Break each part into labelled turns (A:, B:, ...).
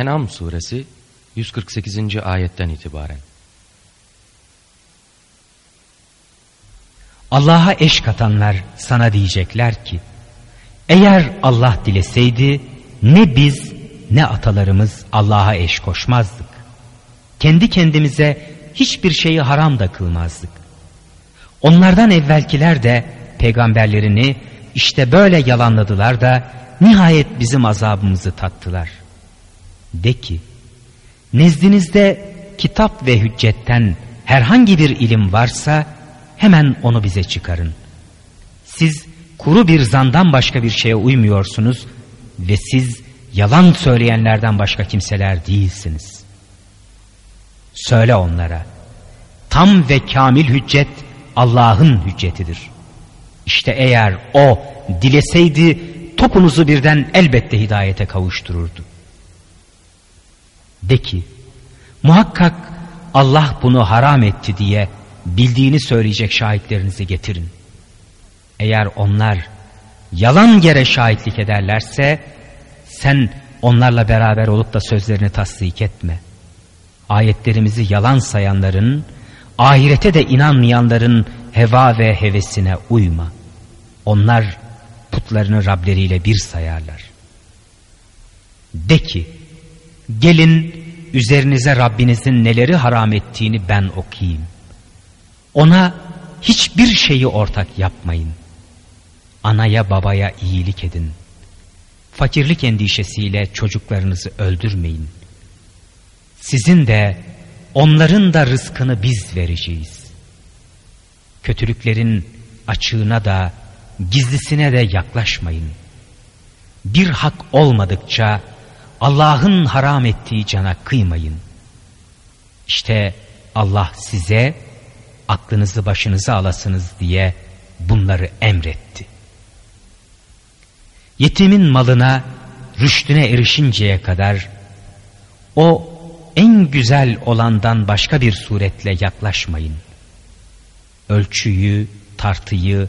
A: En'am suresi 148. ayetten itibaren.
B: Allah'a eş katanlar sana diyecekler ki eğer Allah dileseydi ne biz ne atalarımız Allah'a eş koşmazdık. Kendi kendimize hiçbir şeyi haram da kılmazdık. Onlardan evvelkiler de peygamberlerini işte böyle yalanladılar da nihayet bizim azabımızı tattılar. De ki nezdinizde kitap ve hüccetten herhangi bir ilim varsa hemen onu bize çıkarın. Siz kuru bir zandan başka bir şeye uymuyorsunuz ve siz yalan söyleyenlerden başka kimseler değilsiniz. Söyle onlara, tam ve kamil hüccet Allah'ın hüccetidir. İşte eğer O dileseydi topunuzu birden elbette hidayete kavuştururdu. De ki, muhakkak Allah bunu haram etti diye bildiğini söyleyecek şahitlerinizi getirin. Eğer onlar yalan yere şahitlik ederlerse sen onlarla beraber olup da sözlerini tasdik etme. Ayetlerimizi yalan sayanların, ahirete de inanmayanların heva ve hevesine uyma. Onlar putlarını Rableriyle bir sayarlar. De ki, gelin üzerinize Rabbinizin neleri haram ettiğini ben okuyayım. Ona hiçbir şeyi ortak yapmayın. Anaya babaya iyilik edin. Fakirlik endişesiyle çocuklarınızı öldürmeyin. Sizin de onların da rızkını biz vereceğiz. Kötülüklerin açığına da gizlisine de yaklaşmayın. Bir hak olmadıkça Allah'ın haram ettiği cana kıymayın. İşte Allah size aklınızı başınıza alasınız diye bunları emretti. Yetimin malına rüştüne erişinceye kadar o en güzel olandan başka bir suretle yaklaşmayın. Ölçüyü, tartıyı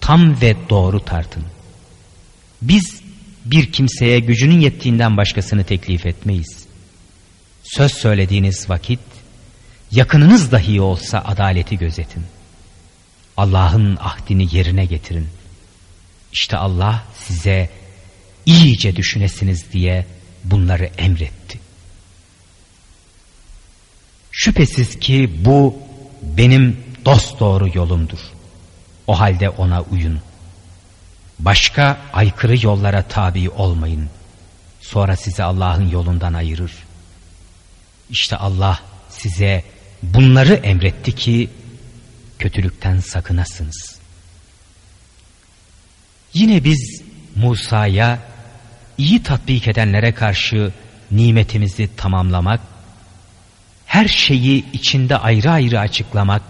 B: tam ve doğru tartın. Biz bir kimseye gücünün yettiğinden başkasını teklif etmeyiz. Söz söylediğiniz vakit yakınınız dahi olsa adaleti gözetin. Allah'ın ahdini yerine getirin. İşte Allah size iyice düşünesiniz diye bunları emretti. Şüphesiz ki bu benim dost doğru yolumdur. O halde ona uyun. Başka aykırı yollara tabi olmayın. Sonra sizi Allah'ın yolundan ayırır. İşte Allah size bunları emretti ki kötülükten sakınasınız. Yine biz Musa'ya iyi tatbik edenlere karşı nimetimizi tamamlamak, her şeyi içinde ayrı ayrı açıklamak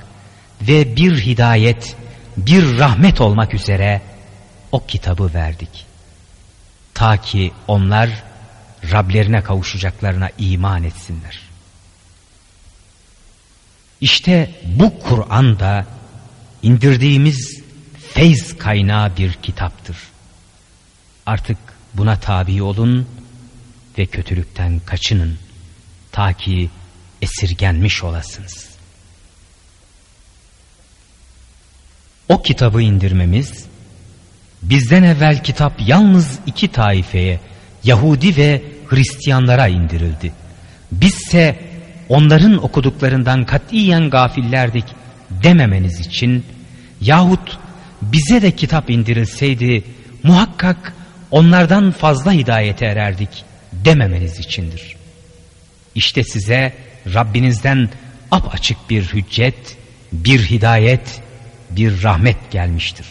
B: ve bir hidayet, bir rahmet olmak üzere o kitabı verdik. Ta ki onlar Rablerine kavuşacaklarına iman etsinler. İşte bu Kur'an da indirdiğimiz feyz kaynağı bir kitaptır. Artık buna tabi olun ve kötülükten kaçının ta ki esirgenmiş olasınız. O kitabı indirmemiz bizden evvel kitap yalnız iki taifeye Yahudi ve Hristiyanlara indirildi. Bizse onların okuduklarından katiyen gafillerdik dememeniz için yahut bize de kitap indirilseydi muhakkak onlardan fazla hidayete ererdik dememeniz içindir. İşte size Rabbinizden apaçık bir hüccet, bir hidayet, bir rahmet gelmiştir.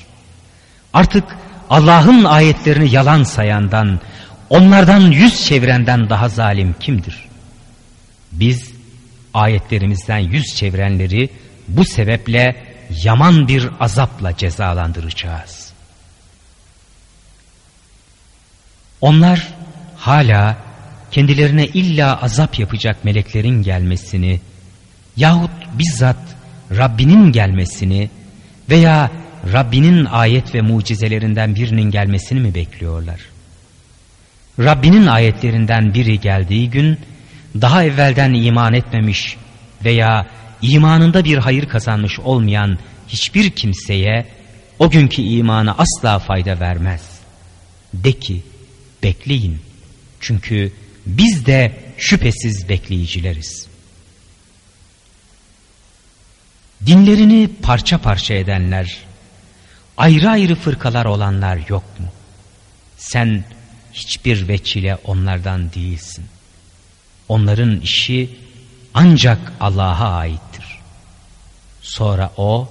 B: Artık Allah'ın ayetlerini yalan sayandan, onlardan yüz çevirenden daha zalim kimdir? Biz ayetlerimizden yüz çevirenleri bu sebeple yaman bir azapla cezalandıracağız. Onlar hala kendilerine illa azap yapacak meleklerin gelmesini yahut bizzat Rabbinin gelmesini veya Rabbinin ayet ve mucizelerinden birinin gelmesini mi bekliyorlar? Rabbinin ayetlerinden biri geldiği gün daha evvelden iman etmemiş veya imanında bir hayır kazanmış olmayan hiçbir kimseye o günkü imanı asla fayda vermez. De ki bekleyin çünkü biz de şüphesiz bekleyicileriz. Dinlerini parça parça edenler, ayrı ayrı fırkalar olanlar yok mu? Sen hiçbir veçile onlardan değilsin. Onların işi ancak Allah'a aittir. Sonra O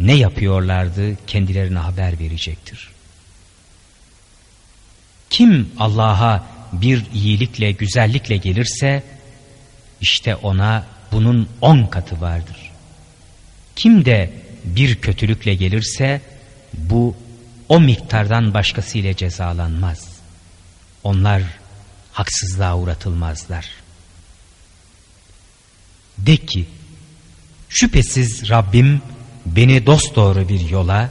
B: ne yapıyorlardı kendilerine haber verecektir. Kim Allah'a bir iyilikle, güzellikle gelirse işte ona bunun on katı vardır. Kim de bir kötülükle gelirse bu o miktardan başkasıyla cezalanmaz. Onlar haksızlığa uğratılmazlar. De ki, şüphesiz Rabbim beni dosdoğru bir yola,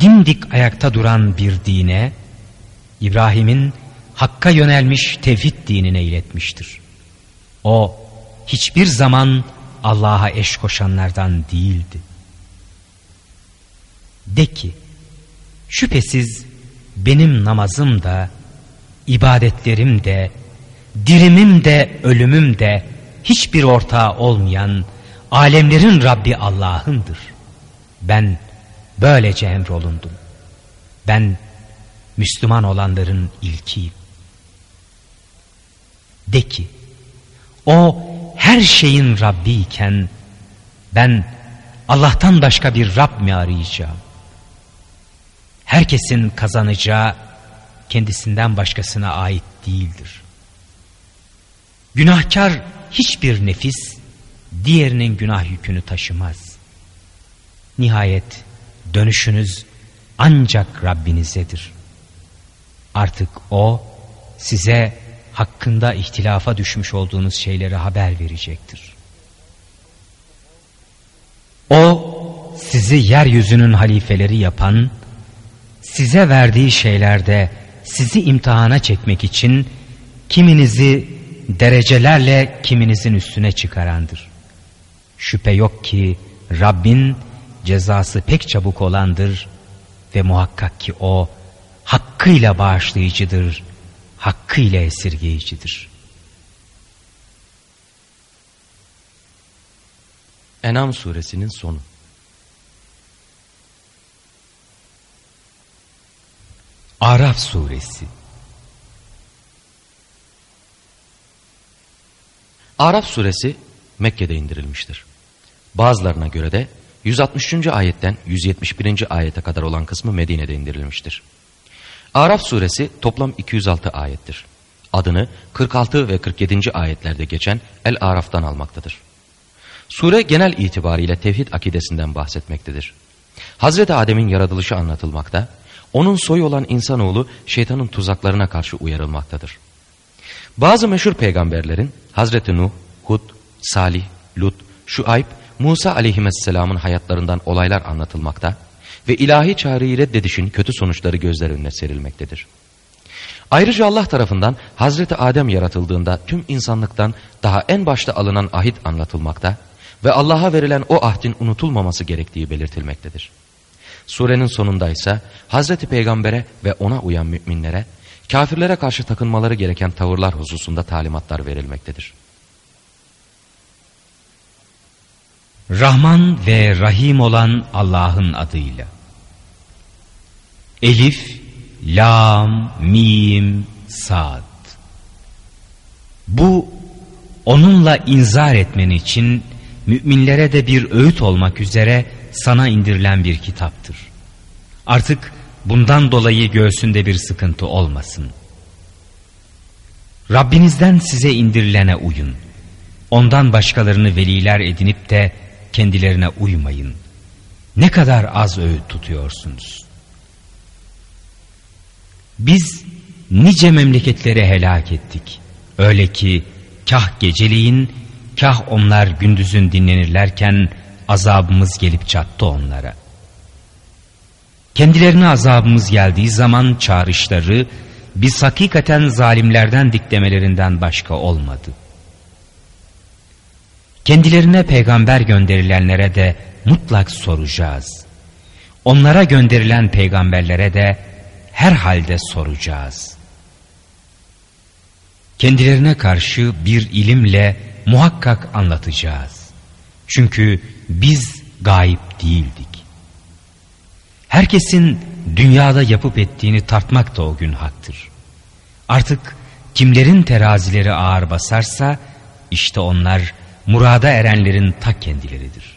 B: dimdik ayakta duran bir dine, İbrahim'in Hakk'a yönelmiş tevhid dinine iletmiştir. O hiçbir zaman Allah'a eş koşanlardan değildi. De ki, şüphesiz benim namazım da, ibadetlerim de, dirimim de, ölümüm de hiçbir ortağı olmayan alemlerin Rabbi Allah'ındır. Ben böylece emrolundum. Ben Müslüman olanların ilkiyim. De ki, o her şeyin Rabbi iken ben Allah'tan başka bir Rab mi arayacağım? Herkesin kazanacağı kendisinden başkasına ait değildir. Günahkar hiçbir nefis diğerinin günah yükünü taşımaz. Nihayet dönüşünüz ancak Rabbinizedir. Artık O size hakkında ihtilafa düşmüş olduğunuz şeyleri haber verecektir. O sizi yeryüzünün halifeleri yapan, size verdiği şeylerde sizi imtihana çekmek için kiminizi derecelerle kiminizin üstüne çıkarandır. Şüphe yok ki Rabbin cezası pek çabuk olandır ve muhakkak ki o hakkıyla bağışlayıcıdır, hakkıyla esirgeyicidir.
A: Enam suresinin sonu
B: Araf suresi
A: Araf suresi Mekke'de indirilmiştir. Bazılarına göre de 160. ayetten 171. ayete kadar olan kısmı Medine'de indirilmiştir. Araf suresi toplam 206 ayettir. Adını 46 ve 47. ayetlerde geçen El-Araf'tan almaktadır. Sure genel itibariyle tevhid akidesinden bahsetmektedir. Hazreti Adem'in yaratılışı anlatılmakta, onun soyu olan insanoğlu şeytanın tuzaklarına karşı uyarılmaktadır. Bazı meşhur peygamberlerin Hazreti Nuh, Hud, Salih, Lut, Şuayb, Musa aleyhisselamın hayatlarından olaylar anlatılmakta ve ilahi çağrıyı reddedişin kötü sonuçları gözler önüne serilmektedir. Ayrıca Allah tarafından Hazreti Adem yaratıldığında tüm insanlıktan daha en başta alınan ahit anlatılmakta ve Allah'a verilen o ahdin unutulmaması gerektiği belirtilmektedir. Surenin sonunda ise Hazreti Peygamber'e ve ona uyan müminlere kafirlere karşı takınmaları gereken tavırlar hususunda talimatlar verilmektedir.
B: Rahman ve Rahim olan Allah'ın adıyla. Elif, Lam, Mim, Sad. Bu onunla inzar etmen için müminlere de bir öğüt olmak üzere sana indirilen bir kitaptır. Artık bundan dolayı göğsünde bir sıkıntı olmasın. Rabbinizden size indirilene uyun. Ondan başkalarını veliler edinip de kendilerine uymayın. Ne kadar az öğüt tutuyorsunuz. Biz nice memleketleri helak ettik. Öyle ki kah geceliğin kah onlar gündüzün dinlenirlerken azabımız gelip çattı onlara. Kendilerine azabımız geldiği zaman çağrışları biz hakikaten zalimlerden diklemelerinden başka olmadı. Kendilerine peygamber gönderilenlere de mutlak soracağız. Onlara gönderilen peygamberlere de herhalde soracağız. Kendilerine karşı bir ilimle muhakkak anlatacağız. Çünkü biz gayip değildik. Herkesin dünyada yapıp ettiğini tartmak da o gün haktır. Artık kimlerin terazileri ağır basarsa işte onlar murada erenlerin ta kendileridir.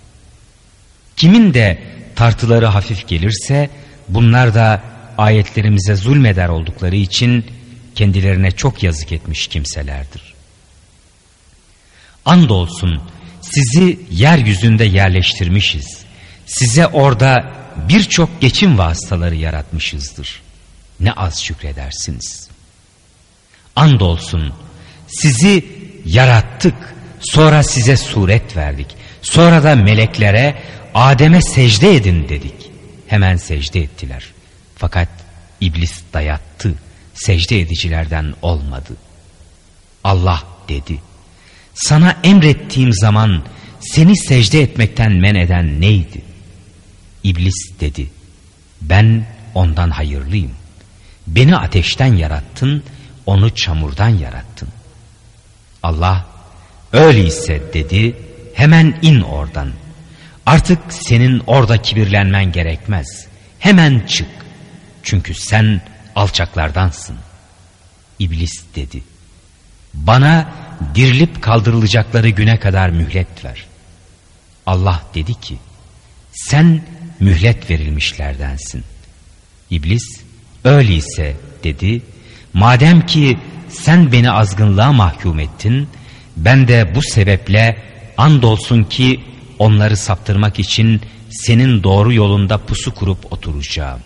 B: Kimin de tartıları hafif gelirse bunlar da ayetlerimize zulmeder oldukları için kendilerine çok yazık etmiş kimselerdir. Andolsun sizi yeryüzünde yerleştirmişiz. Size orada birçok geçim vasıtaları yaratmışızdır. Ne az şükredersiniz. Andolsun sizi yarattık, sonra size suret verdik. Sonra da meleklere Adem'e secde edin dedik. Hemen secde ettiler. Fakat iblis dayattı. Secde edicilerden olmadı. Allah dedi. Sana emrettiğim zaman seni secde etmekten men eden neydi? İblis dedi. Ben ondan hayırlıyım. Beni ateşten yarattın, onu çamurdan yarattın. Allah öyleyse dedi, hemen in oradan. Artık senin orada kibirlenmen gerekmez. Hemen çık. Çünkü sen alçaklardansın. İblis dedi. Bana dirilip kaldırılacakları güne kadar mühlet ver. Allah dedi ki sen mühlet verilmişlerdensin. İblis öyleyse dedi madem ki sen beni azgınlığa mahkum ettin ben de bu sebeple andolsun ki onları saptırmak için senin doğru yolunda pusu kurup oturacağım.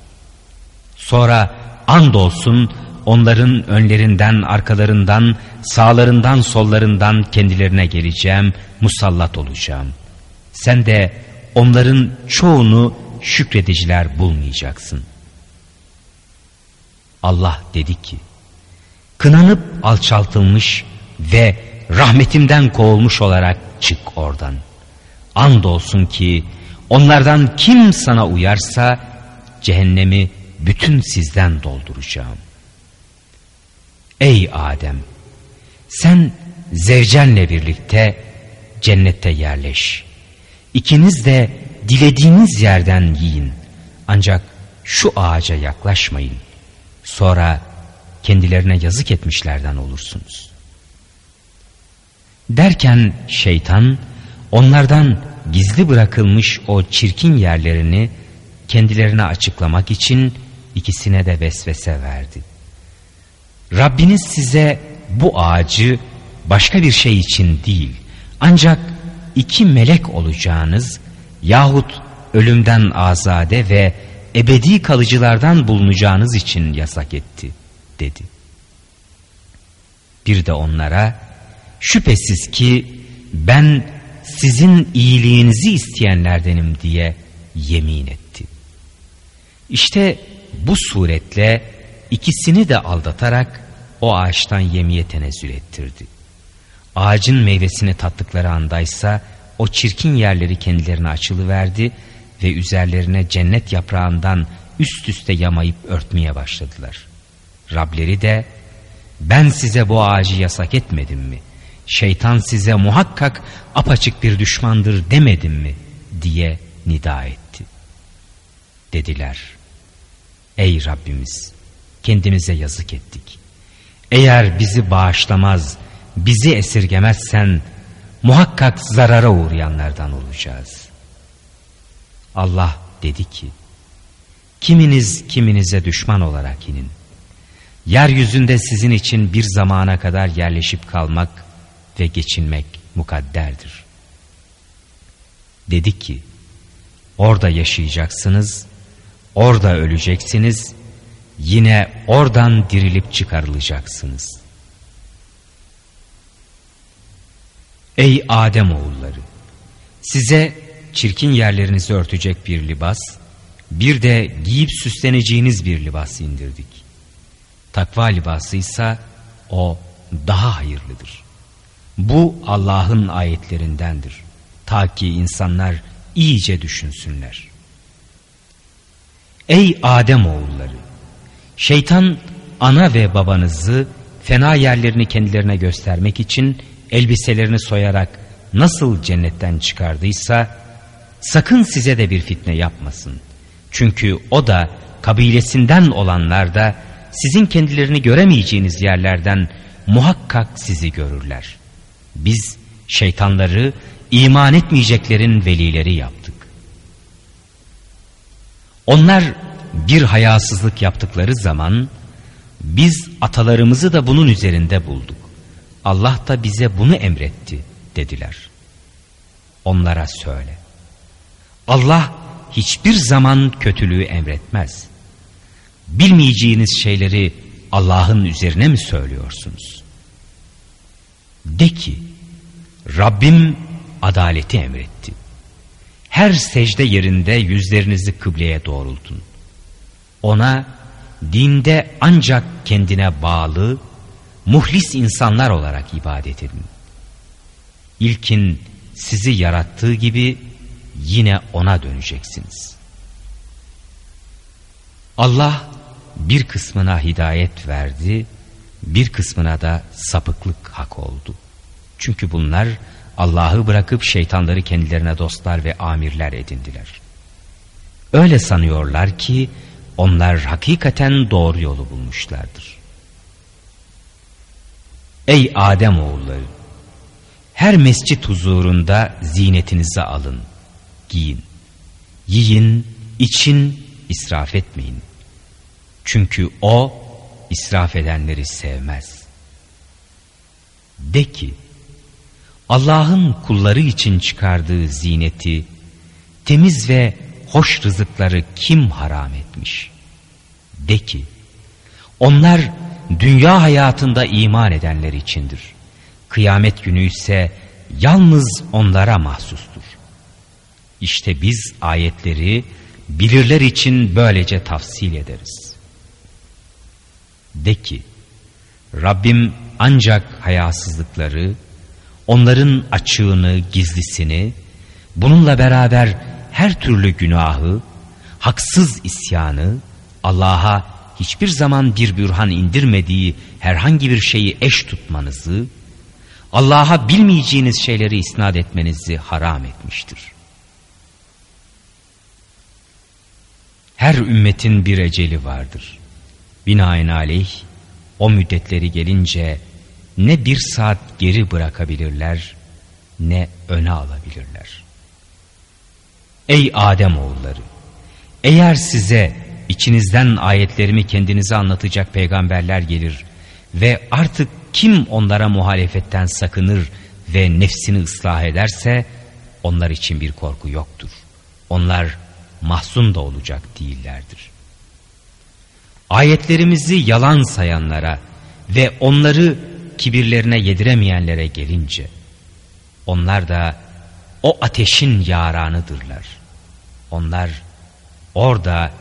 B: Sonra andolsun onların önlerinden, arkalarından, sağlarından, sollarından kendilerine geleceğim, musallat olacağım. Sen de onların çoğunu şükrediciler bulmayacaksın. Allah dedi ki, kınanıp alçaltılmış ve rahmetimden kovulmuş olarak çık oradan. Andolsun ki onlardan kim sana uyarsa cehennemi bütün sizden dolduracağım. Ey Adem! Sen zevcenle birlikte cennette yerleş. İkiniz de dilediğiniz yerden yiyin. Ancak şu ağaca yaklaşmayın. Sonra kendilerine yazık etmişlerden olursunuz. Derken şeytan onlardan gizli bırakılmış o çirkin yerlerini kendilerine açıklamak için ikisine de vesvese verdi. Rabbiniz size bu ağacı başka bir şey için değil ancak iki melek olacağınız yahut ölümden azade ve ebedi kalıcılardan bulunacağınız için yasak etti dedi. Bir de onlara şüphesiz ki ben sizin iyiliğinizi isteyenlerdenim diye yemin etti. İşte bu suretle ikisini de aldatarak o ağaçtan yemeye tenezzül ettirdi. Ağacın meyvesini tattıkları andaysa o çirkin yerleri kendilerine açılıverdi ve üzerlerine cennet yaprağından üst üste yamayıp örtmeye başladılar. Rableri de ben size bu ağacı yasak etmedim mi? Şeytan size muhakkak apaçık bir düşmandır demedim mi? diye nida etti. Dediler. Ey Rabbimiz kendimize yazık ettik. Eğer bizi bağışlamaz, bizi esirgemezsen muhakkak zarara uğrayanlardan olacağız. Allah dedi ki, kiminiz kiminize düşman olarak inin. Yeryüzünde sizin için bir zamana kadar yerleşip kalmak ve geçinmek mukadderdir. Dedi ki, orada yaşayacaksınız, orada öleceksiniz, yine oradan dirilip çıkarılacaksınız. Ey Adem oğulları! Size çirkin yerlerinizi örtecek bir libas, bir de giyip süsleneceğiniz bir libas indirdik. Takva libası ise o daha hayırlıdır. Bu Allah'ın ayetlerindendir. Ta ki insanlar iyice düşünsünler. Ey Adem oğulları! Şeytan ana ve babanızı fena yerlerini kendilerine göstermek için elbiselerini soyarak nasıl cennetten çıkardıysa sakın size de bir fitne yapmasın. Çünkü o da kabilesinden olanlar da sizin kendilerini göremeyeceğiniz yerlerden muhakkak sizi görürler. Biz şeytanları iman etmeyeceklerin velileri yaptık. Onlar bir hayasızlık yaptıkları zaman biz atalarımızı da bunun üzerinde bulduk. Allah da bize bunu emretti dediler. Onlara söyle. Allah hiçbir zaman kötülüğü emretmez. Bilmeyeceğiniz şeyleri Allah'ın üzerine mi söylüyorsunuz? De ki Rabbim adaleti emretti. Her secde yerinde yüzlerinizi kıbleye doğrultun. Ona dinde ancak kendine bağlı, muhlis insanlar olarak ibadet edin. İlkin sizi yarattığı gibi yine ona döneceksiniz. Allah bir kısmına hidayet verdi, bir kısmına da sapıklık hak oldu. Çünkü bunlar Allah'ı bırakıp şeytanları kendilerine dostlar ve amirler edindiler. Öyle sanıyorlar ki onlar hakikaten doğru yolu bulmuşlardır. Ey Adem oğulları! Her mescit huzurunda zinetinizi alın, giyin. Yiyin, için, israf etmeyin. Çünkü o israf edenleri sevmez. De ki, Allah'ın kulları için çıkardığı zineti, temiz ve hoş rızıkları kim haram etmiş? De ki, onlar dünya hayatında iman edenler içindir. Kıyamet günü ise yalnız onlara mahsustur. İşte biz ayetleri bilirler için böylece tafsil ederiz. De ki, Rabbim ancak hayasızlıkları, onların açığını, gizlisini, bununla beraber her türlü günahı, haksız isyanı, Allah'a hiçbir zaman bir bürhan indirmediği herhangi bir şeyi eş tutmanızı, Allah'a bilmeyeceğiniz şeyleri isnat etmenizi haram etmiştir. Her ümmetin bir eceli vardır. Binaenaleyh o müddetleri gelince ne bir saat geri bırakabilirler ne öne alabilirler. Ey Adem oğulları! Eğer size içinizden ayetlerimi kendinize anlatacak peygamberler gelir ve artık kim onlara muhalefetten sakınır ve nefsini ıslah ederse onlar için bir korku yoktur. Onlar mahzun da olacak değillerdir. Ayetlerimizi yalan sayanlara ve onları kibirlerine yediremeyenlere gelince onlar da o ateşin yaranıdırlar. Onlar orada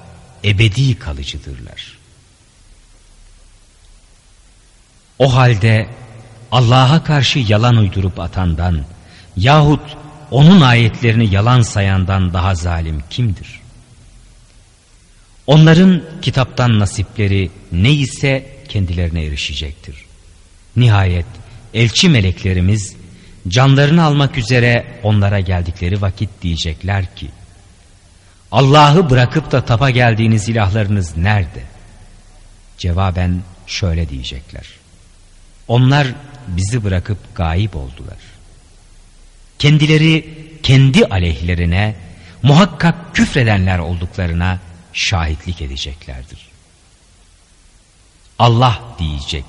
B: ebedi kalıcıdırlar. O halde Allah'a karşı yalan uydurup atandan yahut onun ayetlerini yalan sayandan daha zalim kimdir? Onların kitaptan nasipleri neyse kendilerine erişecektir. Nihayet elçi meleklerimiz canlarını almak üzere onlara geldikleri vakit diyecekler ki Allah'ı bırakıp da tapa geldiğiniz ilahlarınız nerede? Cevaben şöyle diyecekler. Onlar bizi bırakıp gayip oldular. Kendileri kendi aleyhlerine muhakkak küfredenler olduklarına şahitlik edeceklerdir. Allah diyecek.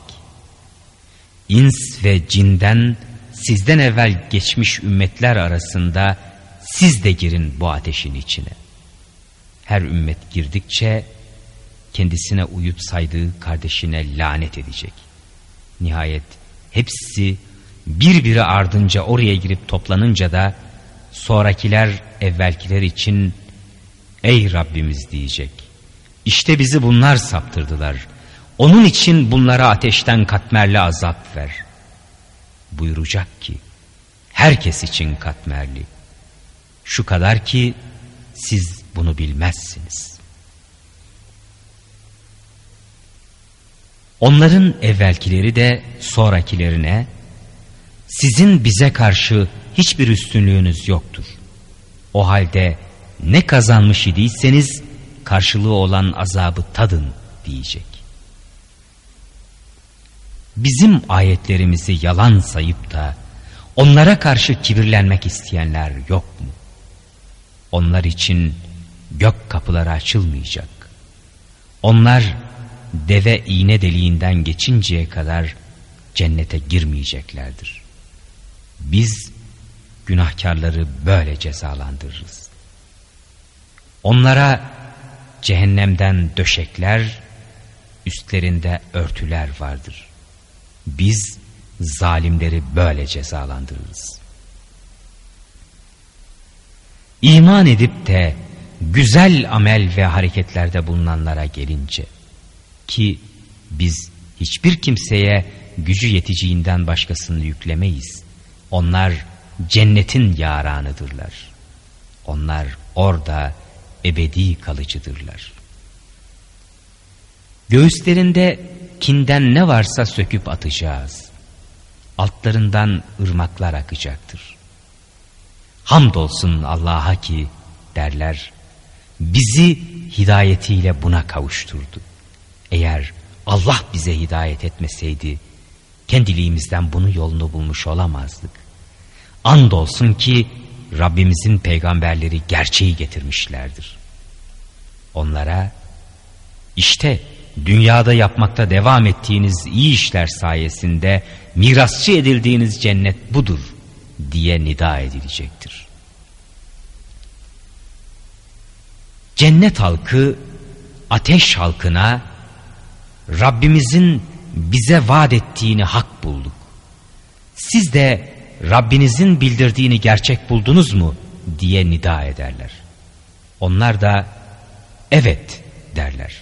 B: İns ve cinden sizden evvel geçmiş ümmetler arasında siz de girin bu ateşin içine. Her ümmet girdikçe kendisine uyup saydığı kardeşine lanet edecek. Nihayet hepsi birbiri ardınca oraya girip toplanınca da sonrakiler evvelkiler için ey Rabbimiz diyecek. İşte bizi bunlar saptırdılar. Onun için bunlara ateşten katmerli azap ver. Buyuracak ki herkes için katmerli. Şu kadar ki siz bunu bilmezsiniz. Onların evvelkileri de sonrakilerine sizin bize karşı hiçbir üstünlüğünüz yoktur. O halde ne kazanmış idiyseniz karşılığı olan azabı tadın diyecek. Bizim ayetlerimizi yalan sayıp da onlara karşı kibirlenmek isteyenler yok mu? Onlar için gök kapıları açılmayacak. Onlar deve iğne deliğinden geçinceye kadar cennete girmeyeceklerdir. Biz günahkarları böyle cezalandırırız. Onlara cehennemden döşekler, üstlerinde örtüler vardır. Biz zalimleri böyle cezalandırırız. İman edip de güzel amel ve hareketlerde bulunanlara gelince ki biz hiçbir kimseye gücü yeteceğinden başkasını yüklemeyiz. Onlar cennetin yaranıdırlar. Onlar orada ebedi kalıcıdırlar. Göğüslerinde kinden ne varsa söküp atacağız. Altlarından ırmaklar akacaktır. Hamdolsun Allah'a ki derler, bizi hidayetiyle buna kavuşturdu. Eğer Allah bize hidayet etmeseydi, kendiliğimizden bunu yolunu bulmuş olamazdık. Andolsun ki Rabbimizin peygamberleri gerçeği getirmişlerdir. Onlara işte dünyada yapmakta devam ettiğiniz iyi işler sayesinde mirasçı edildiğiniz cennet budur diye nida edilecektir. Cennet halkı ateş halkına Rabbimizin bize vaat ettiğini hak bulduk. Siz de Rabbinizin bildirdiğini gerçek buldunuz mu diye nida ederler. Onlar da evet derler.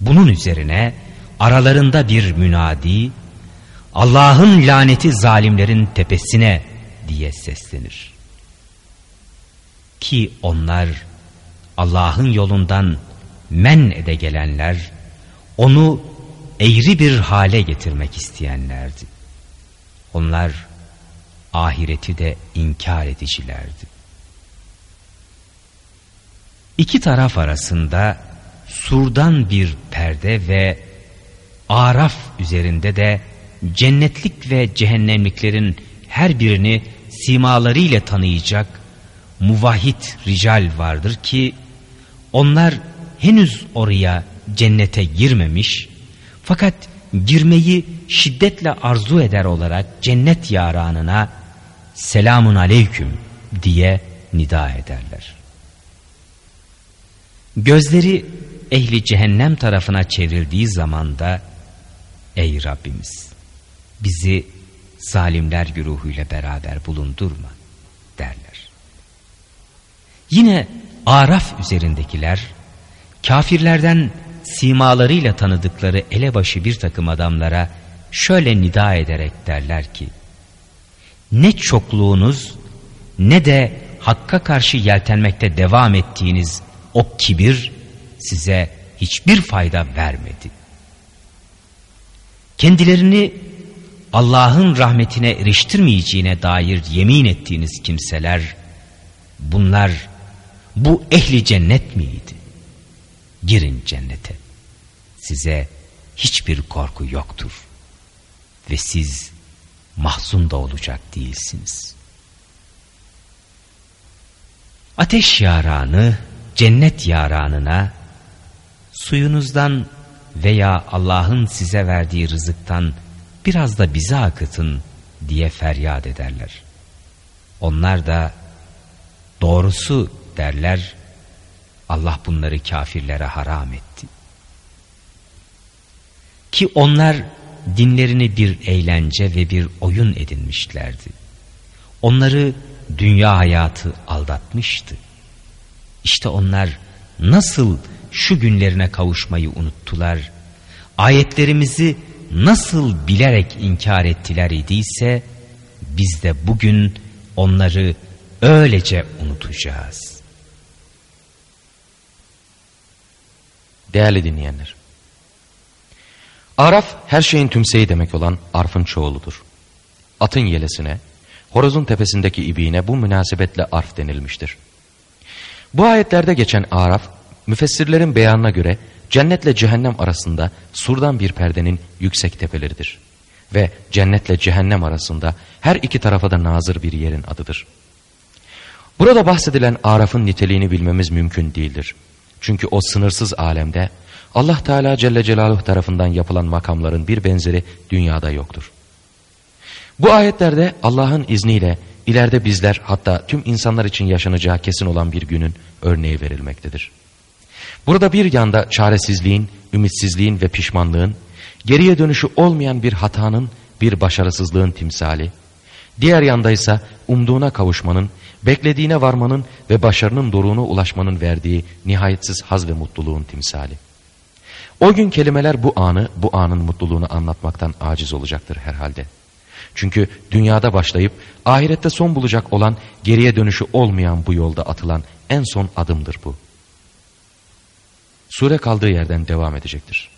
B: Bunun üzerine aralarında bir münadi Allah'ın laneti zalimlerin tepesine diye seslenir. Ki onlar Allah'ın yolundan men ede gelenler onu eğri bir hale getirmek isteyenlerdi. Onlar ahireti de inkar edicilerdi. İki taraf arasında surdan bir perde ve araf üzerinde de cennetlik ve cehennemliklerin her birini simalarıyla tanıyacak muvahhid rical vardır ki onlar henüz oraya cennete girmemiş fakat girmeyi şiddetle arzu eder olarak cennet yaranına selamun aleyküm diye nida ederler. Gözleri ehli cehennem tarafına çevrildiği zamanda ey Rabbimiz bizi zalimler güruhuyla beraber bulundurma derler. Yine Araf üzerindekiler kafirlerden simalarıyla tanıdıkları elebaşı bir takım adamlara şöyle nida ederek derler ki ne çokluğunuz ne de hakka karşı yeltenmekte devam ettiğiniz o kibir size hiçbir fayda vermedi. Kendilerini Allah'ın rahmetine eriştirmeyeceğine dair yemin ettiğiniz kimseler bunlar bu ehli cennet miydi? Girin cennete. Size hiçbir korku yoktur. Ve siz mahzun da olacak değilsiniz. Ateş yaranı cennet yaranına suyunuzdan veya Allah'ın size verdiği rızıktan biraz da bize akıtın diye feryat ederler. Onlar da doğrusu derler Allah bunları kafirlere haram etti. Ki onlar dinlerini bir eğlence ve bir oyun edinmişlerdi. Onları dünya hayatı aldatmıştı. İşte onlar nasıl şu günlerine kavuşmayı unuttular, ayetlerimizi nasıl bilerek inkar ettiler idiyse biz de bugün onları öylece unutacağız.
A: Değerli dinleyenler, Araf her şeyin tümseyi demek olan arfın çoğuludur. Atın yelesine, horozun tepesindeki ibiğine bu münasebetle arf denilmiştir. Bu ayetlerde geçen araf, müfessirlerin beyanına göre cennetle cehennem arasında surdan bir perdenin yüksek tepeleridir. Ve cennetle cehennem arasında her iki tarafa da nazır bir yerin adıdır. Burada bahsedilen arafın niteliğini bilmemiz mümkün değildir. Çünkü o sınırsız alemde Allah Teala Celle Celaluhu tarafından yapılan makamların bir benzeri dünyada yoktur. Bu ayetlerde Allah'ın izniyle ileride bizler hatta tüm insanlar için yaşanacağı kesin olan bir günün örneği verilmektedir. Burada bir yanda çaresizliğin, ümitsizliğin ve pişmanlığın, geriye dönüşü olmayan bir hatanın, bir başarısızlığın timsali, diğer yanda ise umduğuna kavuşmanın, beklediğine varmanın ve başarının doruğuna ulaşmanın verdiği nihayetsiz haz ve mutluluğun timsali. O gün kelimeler bu anı, bu anın mutluluğunu anlatmaktan aciz olacaktır herhalde. Çünkü dünyada başlayıp ahirette son bulacak olan geriye dönüşü olmayan bu yolda atılan en son adımdır bu. Sure kaldığı yerden devam edecektir.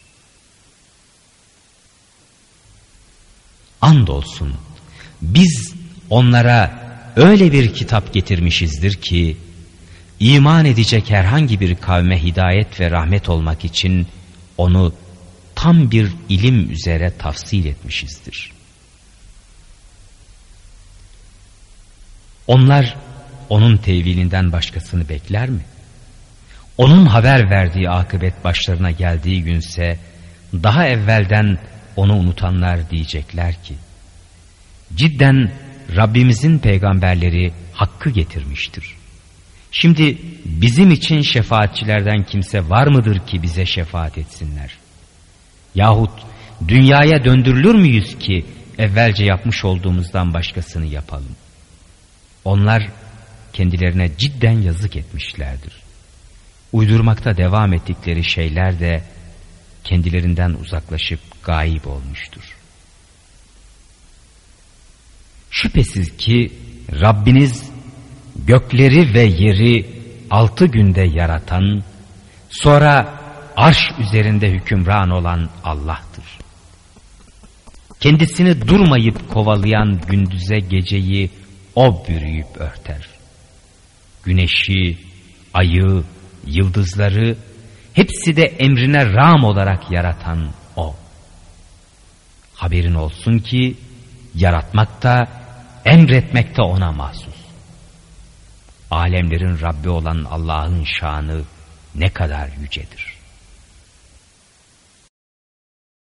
B: Andolsun biz onlara öyle bir kitap getirmişizdir ki iman edecek herhangi bir kavme hidayet ve rahmet olmak için onu tam bir ilim üzere tafsil etmişizdir. Onlar onun tevilinden başkasını bekler mi? Onun haber verdiği akıbet başlarına geldiği günse daha evvelden onu unutanlar diyecekler ki cidden Rabbimizin peygamberleri hakkı getirmiştir. Şimdi bizim için şefaatçilerden kimse var mıdır ki bize şefaat etsinler? Yahut dünyaya döndürülür müyüz ki evvelce yapmış olduğumuzdan başkasını yapalım? Onlar kendilerine cidden yazık etmişlerdir. Uydurmakta devam ettikleri şeyler de kendilerinden uzaklaşıp gayip olmuştur. Şüphesiz ki Rabbiniz gökleri ve yeri altı günde yaratan, sonra arş üzerinde hükümran olan Allah'tır. Kendisini durmayıp kovalayan gündüze geceyi o bürüyüp örter. Güneşi, ayı, yıldızları hepsi de emrine ram olarak yaratan O. Haberin olsun ki yaratmakta, emretmekte ona mahsus. Alemlerin Rabbi olan Allah'ın şanı ne kadar yücedir.